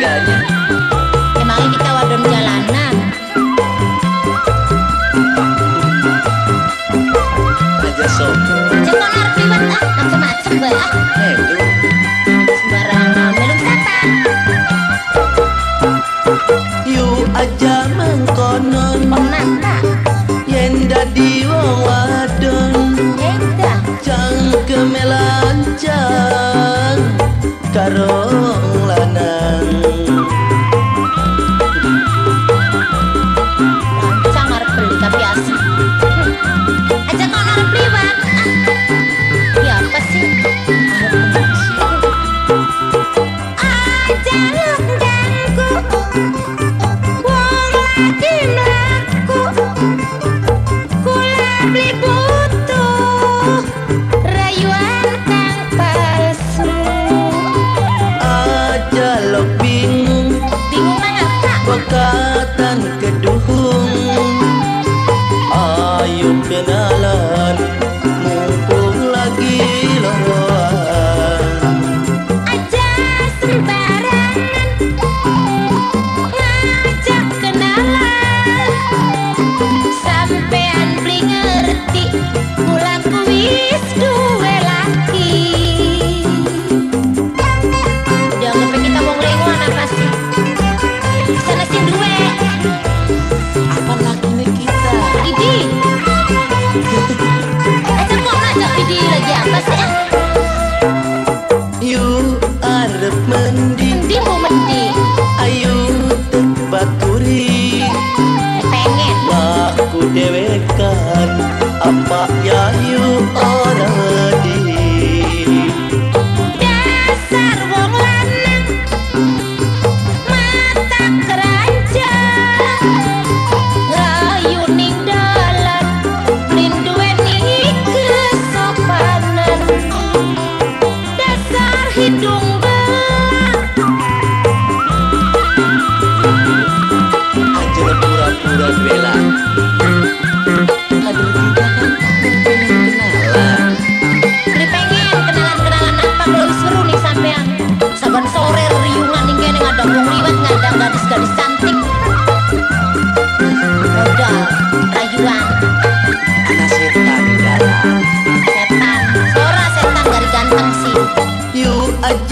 harganya emangnya kita wadon jalanan? Aja sok, cuma ngerti buat ah macem-macem bah ah. eh sembarangan belum setan yuk aja mengkonon. Penata yen dadi wong wadon Edah. cang kemelan cang karo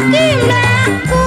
esquina.